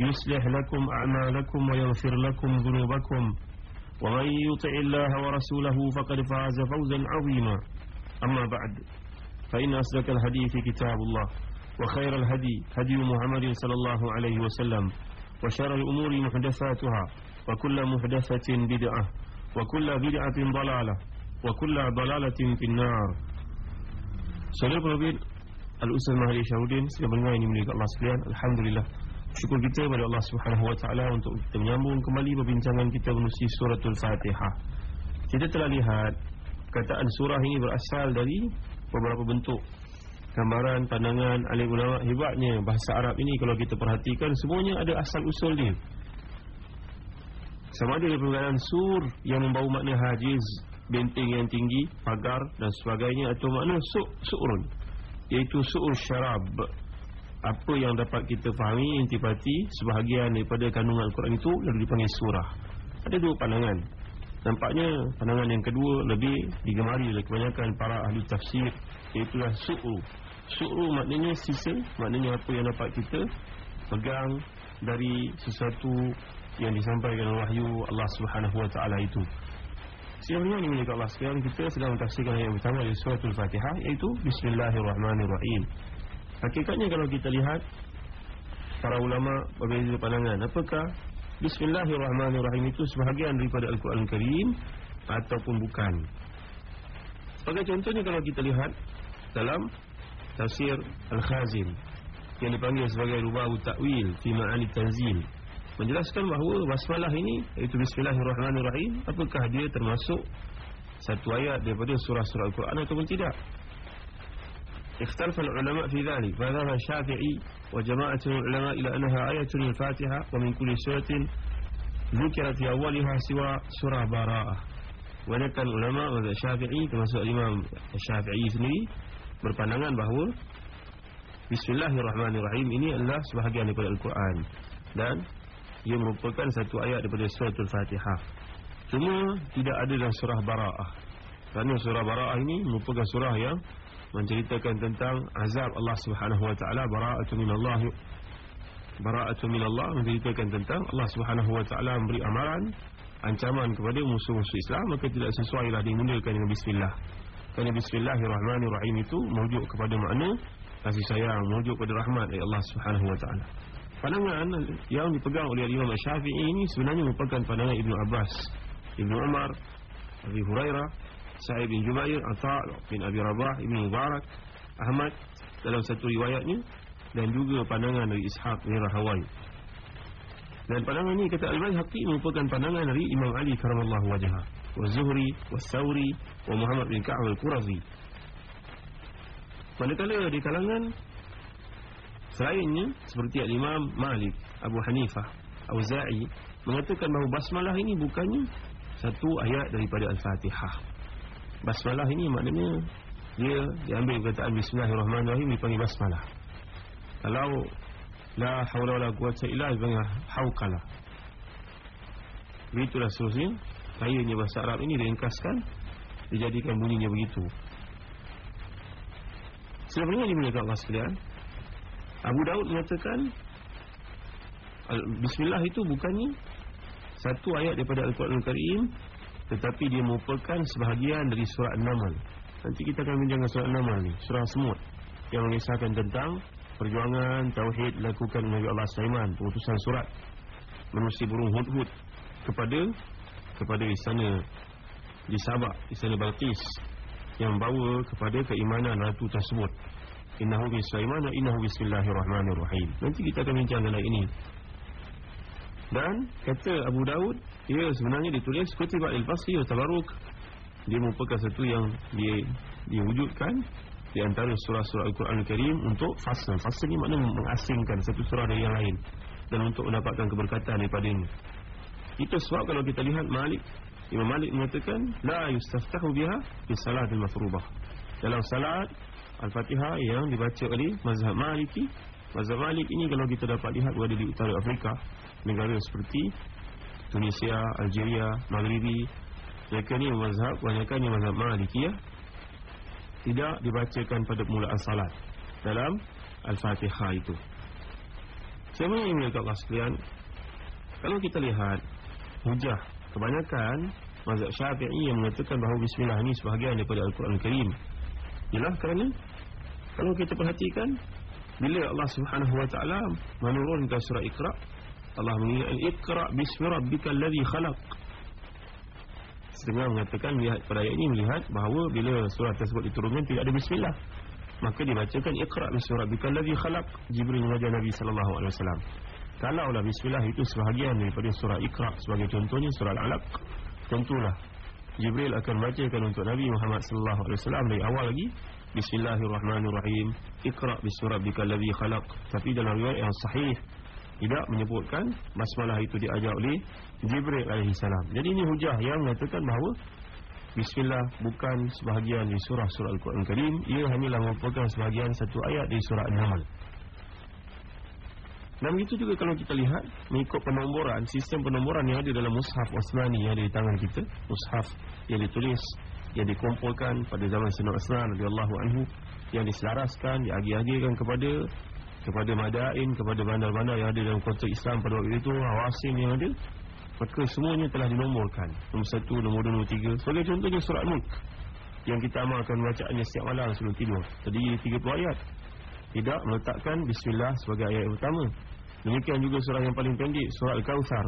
يصلح لكم أعمالكم ويغفر لكم ذنوبكم. ومن يطع الله ورسوله فقد فاز فوزا عظيما. أما بعد فإن أصدق الحديث كتاب الله وخير الهدي هدي محمد صلى الله عليه وسلم وشر الأمور محدثاتها وكل محدثة بدعة وكل بدعة ضلالة وكل ضلالة في النار. Saudara Profit Al-Ustaz Mahdi Syahudin Sedang mendengar ini sekalian. Alhamdulillah. Syukur kita kepada Allah Subhanahu Wa Taala Untuk kita menyambung kembali Perbincangan kita menusi suratul Fatihah Kita telah lihat Kataan surah ini berasal dari Beberapa bentuk Gambaran, pandangan, alim ulama Hebatnya bahasa Arab ini Kalau kita perhatikan Semuanya ada asal usul dia. Sama ada perkataan sur Yang membawa makna hajiz benteng yang tinggi, pagar dan sebagainya atau makna su' su'run iaitu su'ur syarab apa yang dapat kita fahami intipati sebahagian daripada kandungan Al-Quran itu lalu dipanggil surah. Ada dua pandangan. Nampaknya pandangan yang kedua lebih digemari oleh kebanyakan para ahli tafsir iaitulah su'ru. Su'ru maknanya sisa maknanya apa yang dapat kita pegang dari sesuatu yang disampaikan oleh wahyu Allah Subhanahu Wa Taala itu. Sebenarnya ini milik Allah sekalian kita sedang mentafsirkan ayat pertama dari surah Al-Fatihah iaitu Bismillahirrahmanirrahim. Hakikatnya kalau kita lihat para ulama berbeza pandangan apakah Bismillahirrahmanirrahim itu sebahagian daripada Al-Quran Karim ataupun bukan. Sebagai contohnya kalau kita lihat dalam tafsir Al-Khazin yang dipanggil sebagai Rubahu Ta'wil fi Ma'ani Tanzil menjelaskan bahawa basmalah ini iaitu bismillahirrahmanirrahim apakah dia termasuk satu ayat daripada surah-surah Al-Quran ataupun tidak اختلف العلماء في ذلك فذهب الشافعي وجماعة من العلماء إلى أنها آية الفاتحة ومن كل سورة ذكرت في أولها سوى سورة براءة ولكن العلماء الشافعي termasuk Imam Syafi'i sendiri berpandangan bahawa Bismillahirrahmanirrahim ini adalah sebahagian daripada Al-Quran dan ia merupakan satu ayat daripada surah Al-Fatihah cuma tidak ada dalam surah Bara'ah kerana surah Bara'ah ini merupakan surah yang menceritakan tentang azab Allah Subhanahu Wa Taala bara'atu minallah bara'atu minallah menceritakan tentang Allah Subhanahu Wa Taala memberi amaran ancaman kepada musuh-musuh Islam maka tidak sesuailah dimulakan dengan bismillah. Kerana bismillahirrahmanirrahim itu merujuk kepada makna kasih sayang merujuk kepada rahmat dari Allah Subhanahu Wa Taala. Pandangan yang dipegang oleh Imam Syafi'i ini sebenarnya merupakan pandangan Ibnu Abbas, Ibnu Umar, Abi Hurairah, Sa'id bin Jubair, Atha bin Abi Rabah, Ibnu Mubarak, Ahmad dalam satu riwayatnya dan juga pandangan dari Ishaq bin Rahawai. Dan pandangan ini kata Al-Baihaqi merupakan pandangan dari Imam Ali karamallahu wajhah, wa Zuhri, wa Muhammad bin Ka'ab al-Qurazi. Manakala di kalangan Selainnya seperti Imam Malik, Abu Hanifah, Auza'i mengatakan bahawa basmalah ini bukannya satu ayat daripada Al-Fatihah. Basmalah ini maknanya dia diambil perkataan Bismillahirrahmanirrahim dipanggil basmalah. Kalau la haula wala quwwata illa billah hauqalah. Begitulah seterusnya Kayanya bahasa Arab ini diringkaskan Dijadikan bunyinya begitu Sebenarnya dimuliakan Allah sekalian Abu Daud mengatakan Bismillah itu bukannya Satu ayat daripada Al-Quran Al-Karim Tetapi dia merupakan sebahagian dari surah An-Namal Nanti kita akan bincangkan surah An-Namal ni Surah semut Yang mengisahkan tentang Perjuangan Tauhid Lakukan Nabi Allah Sulaiman Pengutusan surat manusia burung hud-hud kepada kepada istana di Sabah, istana Balqis yang membawa kepada keimanan ratu tersebut. Innahu bismillahirrahmanirrahim. Nanti kita akan bincang mengenai ini. Dan kata Abu Daud, ia sebenarnya ditulis kutiba al-fasli wa tabarruk. Dia merupakan satu yang dia diwujudkan di antara surah-surah Al-Quran Al-Karim untuk fasal. Fasal ni maknanya mengasingkan satu surah dari yang lain dan untuk mendapatkan keberkatan daripada ini. Itu sebab kalau kita lihat Malik Imam Malik mengatakan la yustaftahu biha fi salatil mafruḍah. Dalam salat Al-Fatihah yang dibaca oleh mazhab Maliki, mazhab Malik ini kalau kita dapat lihat berada di utara Afrika, negara seperti Tunisia, Algeria, Maghribi, mereka ni mazhab kebanyakan yang mazhab Maliki ya. Tidak dibacakan pada permulaan salat dalam Al-Fatihah itu. Siapa yang mereka Allah sekalian Kalau kita lihat Hujah Kebanyakan Mazhab syafi'i yang mengatakan bahawa Bismillah ini sebahagian daripada Al-Quran Al-Karim Ialah kerana Kalau kita perhatikan Bila Allah subhanahu wa ta'ala Menurunkan surah Iqra' Allah mengingatkan Iqra' bismi rabbika alladhi khalaq. Setengah mengatakan melihat pada ayat ini melihat bahawa bila surah tersebut diturunkan tidak ada bismillah. Maka dibacakan iqra bismi rabbikal ladzi khalaq. Jibril mengajar nabi sallallahu alaihi wasallam. Kalaulah bismillah itu sebahagian daripada surah iqra sebagai contohnya surah al-alaq tentulah jibril akan bacakan untuk nabi Muhammad sallallahu alaihi wasallam dari awal lagi bismillahirrahmanirrahim iqra bismi rabbikal ladzi khalaq. Tapi dalam riwayat yang sahih tidak menyebutkan basmalah itu diajar oleh Jibril alaihi salam. Jadi ini hujah yang mengatakan bahawa Bismillah bukan sebahagian di surah-surah Al-Quran Karim Ia hanyalah merupakan sebahagian satu ayat di surah An-Namal Dan begitu juga kalau kita lihat Mengikut penomboran, sistem penomboran yang ada dalam Mushaf Osmani yang ada di tangan kita Mushaf yang ditulis Yang dikumpulkan pada zaman Sayyidina Osman radhiyallahu anhu Yang diselaraskan, diagi-agikan kepada Kepada Madain, kepada bandar-bandar yang ada dalam kota Islam pada waktu itu Hawasin yang ada Maka semuanya telah dinomorkan. Nombor satu, nombor dua, nombor tiga. Sebagai contohnya surat Mulk Yang kita amalkan bacaannya setiap malam sebelum tidur. Terdiri 30 ayat. Tidak meletakkan Bismillah sebagai ayat pertama. Demikian juga surah yang paling pendek Surah Al-Kawthar.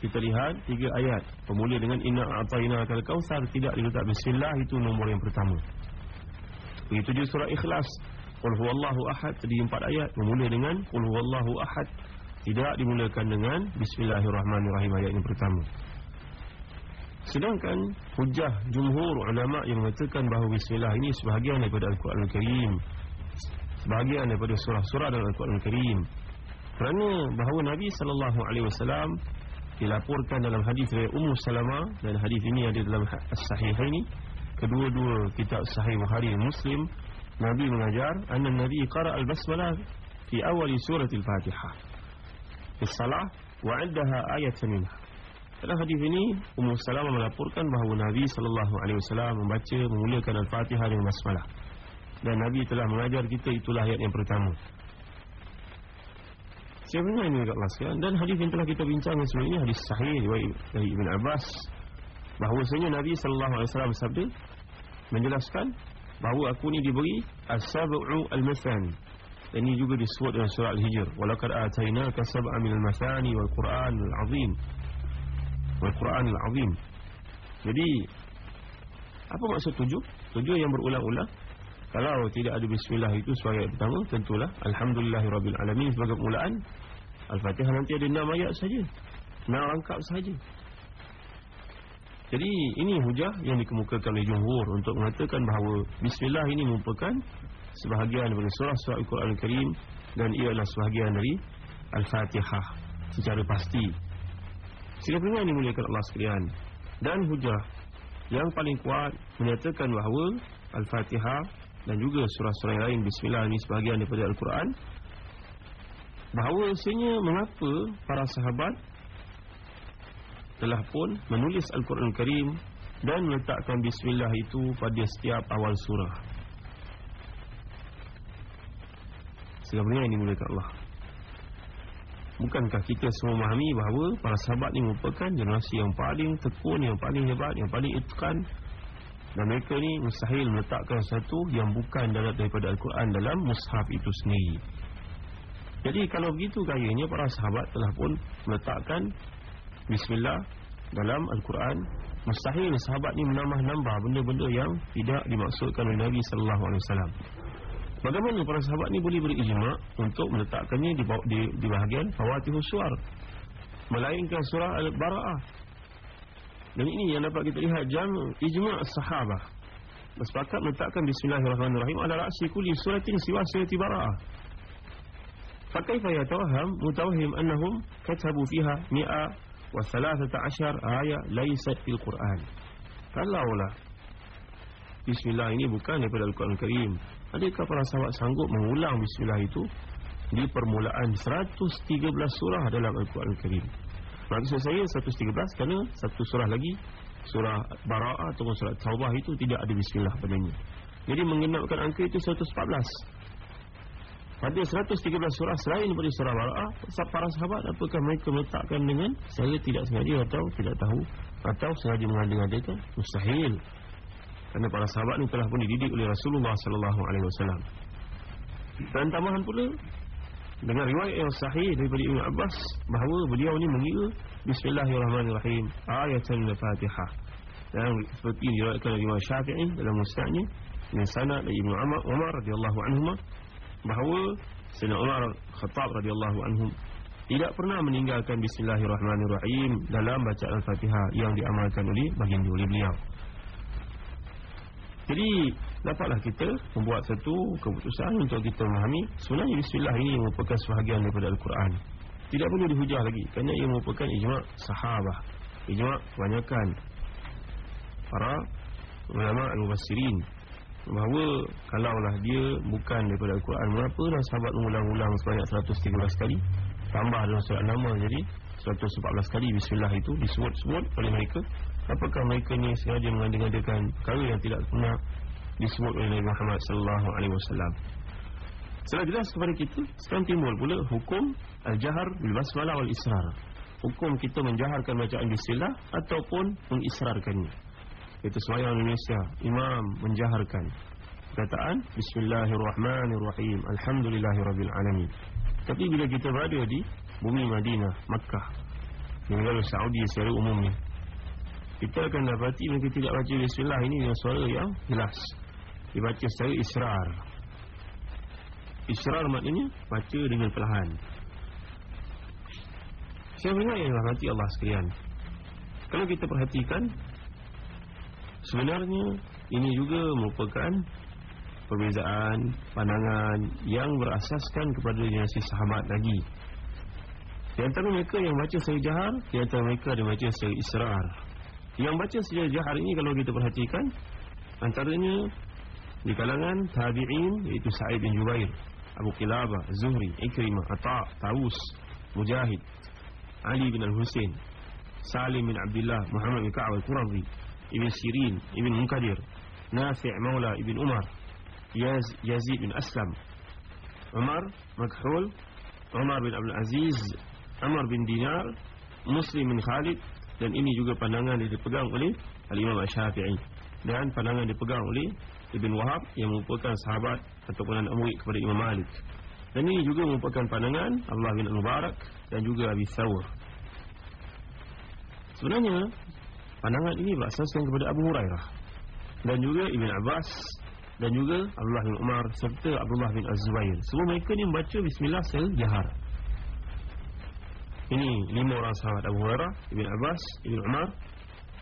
Kita lihat tiga ayat. Pemula dengan Inna A'tayna Al-Kawthar Tidak diletak Bismillah itu nombor yang pertama. Begitu juga surah Ikhlas Qul huwallahu ahad terdiri empat ayat Memula dengan Qul huwallahu ahad. Tidak dimulakan dengan Bismillahirrahmanirrahim ayat yang pertama. Sedangkan hujah jumhur ulama yang mengatakan bahawa Bismillah ini sebahagian daripada Al-Quran Al-Karim Sebahagian daripada surah-surah dalam Al-Quran Al-Karim Kerana bahawa Nabi SAW Dilaporkan dalam hadis dari Ummu Salama Dan hadis ini ada dalam As-Sahih ini Kedua-dua kitab Sahih Bukhari Muslim Nabi mengajar Anna Nabi qara al-basmalah Fi awali surat al-Fatihah Salah wa indaha ayatan minha. Dalam hadis ini Ummu Salamah melaporkan bahawa Nabi sallallahu alaihi wasallam membaca memulakan Al-Fatihah dengan basmalah. Dan Nabi telah mengajar kita itulah ayat yang pertama. Sebenarnya ini dekat sekalian dan hadis yang telah kita bincangkan sebelum ini hadis sahih dari Ibn Abbas bahawasanya Nabi sallallahu alaihi wasallam bersabda menjelaskan bahawa aku ni diberi as-sab'u al-mathani ini juga disebut dalam surah Al-Hijr. Walaqad atainaka sab'an minal masani wal Qur'anul 'azim. Wal Qur'anul 'azim. Jadi apa maksud tujuh? Tujuh yang berulang-ulang. Kalau tidak ada bismillah itu sebagai pertama, tentulah alhamdulillahirabbil alamin sebagai permulaan. Al-Fatihah nanti ada enam ayat saja. Enam rangkap saja. Jadi ini hujah yang dikemukakan oleh jumhur untuk mengatakan bahawa bismillah ini merupakan sebahagian daripada surah-surah Al-Quran Al-Karim dan ia adalah sebahagian dari Al-Fatihah secara pasti. Sila pendengar ini muliakan Allah sekalian dan hujah yang paling kuat menyatakan bahawa Al-Fatihah dan juga surah-surah lain Bismillah ini sebahagian daripada Al-Quran bahawa sebenarnya mengapa para sahabat telah pun menulis Al-Quran Al-Karim dan meletakkan Bismillah itu pada setiap awal surah. Sebenarnya ini mulia Allah. Bukankah kita semua memahami bahawa Para sahabat ini merupakan generasi yang paling tekun Yang paling hebat, yang paling itkan Dan mereka ni mustahil meletakkan satu Yang bukan daripada Al-Quran dalam mushaf itu sendiri. Jadi kalau begitu gayanya para sahabat telah pun meletakkan Bismillah. Dalam Al-Quran Mustahil sahabat ni menambah-nambah benda-benda yang tidak dimaksudkan oleh Nabi Sallallahu Alaihi Wasallam. Bagaimana para sahabat ni boleh berijma untuk meletakkannya di, di, di bahagian Fawatihus Suar Melainkan surah Al-Bara'ah. Dan ini yang dapat kita lihat jam ijma' sahabah. Bersepakat meletakkan Bismillahirrahmanirrahim Ala ra'si kuli suratin siwa surati Bara'ah. Fakaifa yatawaham mutawahim annahum katabu fiha mi'a wa thalathata ashar ayat laysat fil Quran. Kalaulah Bismillah ini bukan daripada Al-Quran Karim. Adakah para sahabat sanggup mengulang Bismillah itu di permulaan 113 surah dalam Al-Quran Karim? Maksud saya 113 kerana satu surah lagi surah Bara'ah atau surah Taubah itu tidak ada Bismillah padanya. Jadi mengenapkan angka itu 114. Pada 113 surah selain daripada surah Bara'ah Para sahabat apakah mereka meletakkan dengan Saya tidak sengaja atau tidak tahu? Atau sengaja mengadakan Mustahil. Kerana para sahabat ini telah pun dididik oleh Rasulullah SAW Dan tambahan pula Dengan riwayat yang sahih daripada Ibn Abbas Bahawa beliau ini mengira Bismillahirrahmanirrahim Ayatan al-Fatihah Dan seperti diriwayatkan oleh Imam Syafi'i Dalam musnahnya Dengan sanad dari Ibn Umar radhiyallahu anhu bahawa Sayyidina Umar Khattab radhiyallahu anhu tidak pernah meninggalkan bismillahirrahmanirrahim dalam bacaan Al-Fatihah yang diamalkan oleh baginda oleh beliau. Jadi dapatlah kita membuat satu keputusan untuk kita memahami sebenarnya bismillah ini merupakan sebahagian daripada Al-Quran. Tidak perlu dihujah lagi kerana ia merupakan ijma' sahabah. Ijma' kebanyakan para ulama al-mufassirin bahawa kalaulah dia bukan daripada Al-Quran mengapa sahabat mengulang-ulang sebanyak 113 kali? Tambah dalam surat nama jadi 114 kali bismillah itu disebut-sebut oleh mereka. Apakah mereka ni sengaja mengadakan perkara yang tidak pernah disebut oleh Nabi Muhammad sallallahu alaihi wasallam? Setelah jelas kepada kita sekarang timbul pula hukum al-jahar bil basmalah wal israr hukum kita menjaharkan bacaan bismillah ataupun mengisrarkannya itu sembahyang Indonesia. Imam menjaharkan Kataan Bismillahirrahmanirrahim. Alhamdulillahirrabbilalamin. Tapi bila kita berada di Bumi Madinah, Makkah Negara Saudi secara umumnya Kita akan dapati Mereka tidak baca Bismillah ini dengan suara yang jelas. Dibaca secara israr. Israr maknanya Baca dengan perlahan. Saya ingat yang rahmati Allah sekalian. Kalau kita perhatikan Sebenarnya ini juga merupakan perbezaan pandangan yang berasaskan kepada generasi sahabat lagi. Di antara mereka yang baca secara jahar, di antara mereka ada baca secara israr. Yang baca secara jahar ini kalau kita perhatikan, antaranya di kalangan tabi'in iaitu Sa'id bin Jubair, Abu Qilabah, Zuhri, Ikrimah, Atta', Tawus, Mujahid, Ali bin Al-Husain, Salim bin Abdullah, Muhammad bin Ka'ab Al-Qurazi, Ibn Sirin Ibn Munkadir Nafi' Maula Ibn Umar Yaz, Yazid bin Aslam Umar Makhul Umar bin Abdul Aziz Umar bin Dinar Muslim bin Khalid dan ini juga pandangan yang dipegang oleh Al-Imam Al-Syafi'i dan pandangan dipegang oleh Ibn Wahab yang merupakan sahabat ataupun anak murid kepada Imam Malik. Dan ini juga merupakan pandangan Allah bin Al-Mubarak dan juga Abi Thawr. Sebenarnya Pandangan ini berasaskan kepada Abu Hurairah dan juga Ibn Abbas dan juga Abdullah bin Umar serta Abdullah bin Az-Zubair. Semua mereka ni membaca bismillah secara jahar. Ini lima orang sahabat Abu Hurairah, Ibn Abbas, Ibn Umar,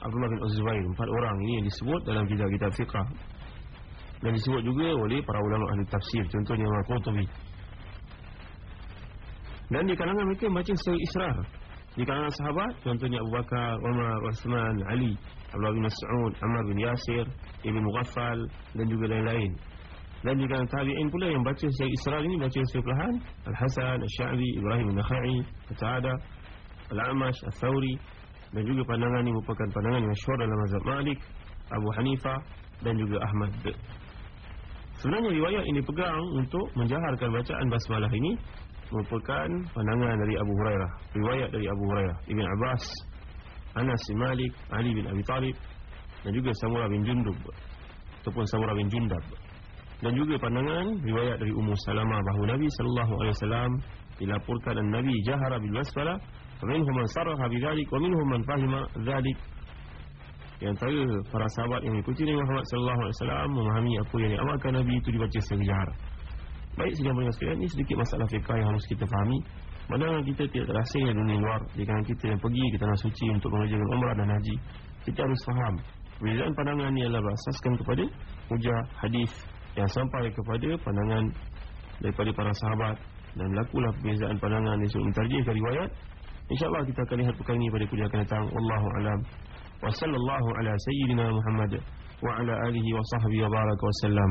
Abdullah bin Az-Zubair. Empat orang ini yang disebut dalam kitab-kitab fiqah. Dan disebut juga oleh para ulama ahli tafsir, contohnya Imam Qurtubi. Dan di kalangan mereka membaca secara israr. Di kalangan sahabat contohnya Abu Bakar, Umar, Uthman, Ali, Abdullah bin Mas'ud, Ammar bin Yasir, Ibn Mughaffal dan juga lain-lain. Dan di kalangan tabi'in pula yang baca secara Israel ini baca secara perlahan Al-Hasan, Al-Sya'bi, Ibrahim Al-Nakhai, Al-Ta'ada, Al-Amash, Al-Thawri dan juga pandangan ini merupakan pandangan yang masyhur dalam mazhab Malik, Abu Hanifah dan juga Ahmad. Sebenarnya riwayat ini pegang untuk menjaharkan bacaan basmalah ini merupakan pandangan dari Abu Hurairah riwayat dari Abu Hurairah. Ibn Abbas Anas bin Malik Ali bin Abi Talib dan juga Samurah bin Jundub ataupun Samurah bin Jundab. Dan juga pandangan riwayat dari Ummu Salamah bahawa Nabi sallallahu alaihi wasallam dilaporkan an-nabi jahara bil wasfala faminhum man sarraha bidzalik wa minhum man fahima dzalik. Di antara para sahabat yang mengikuti Nabi Muhammad sallallahu alaihi wasallam memahami apa yang diamalkan Nabi itu dibaca secara jahar. Baik sedang pendengar sekalian ini sedikit masalah fiqah yang harus kita fahami. Mana kita tidak terasa yang dunia luar. Jika kita yang pergi ke tanah suci untuk mengerjakan umrah dan haji Kita harus faham. Perbezaan pandangan ini adalah berasaskan kepada Hujah hadis yang sampai kepada pandangan Daripada para sahabat. Dan berlakulah perbezaan pandangan yang sudah mentarjihkan riwayat. InsyaAllah kita akan lihat perkara ini pada kuliah akan datang. Wallahu'alam Wa sallallahu ala sayyidina Muhammad Wa ala alihi wa sahbihi wa baraka wa sallam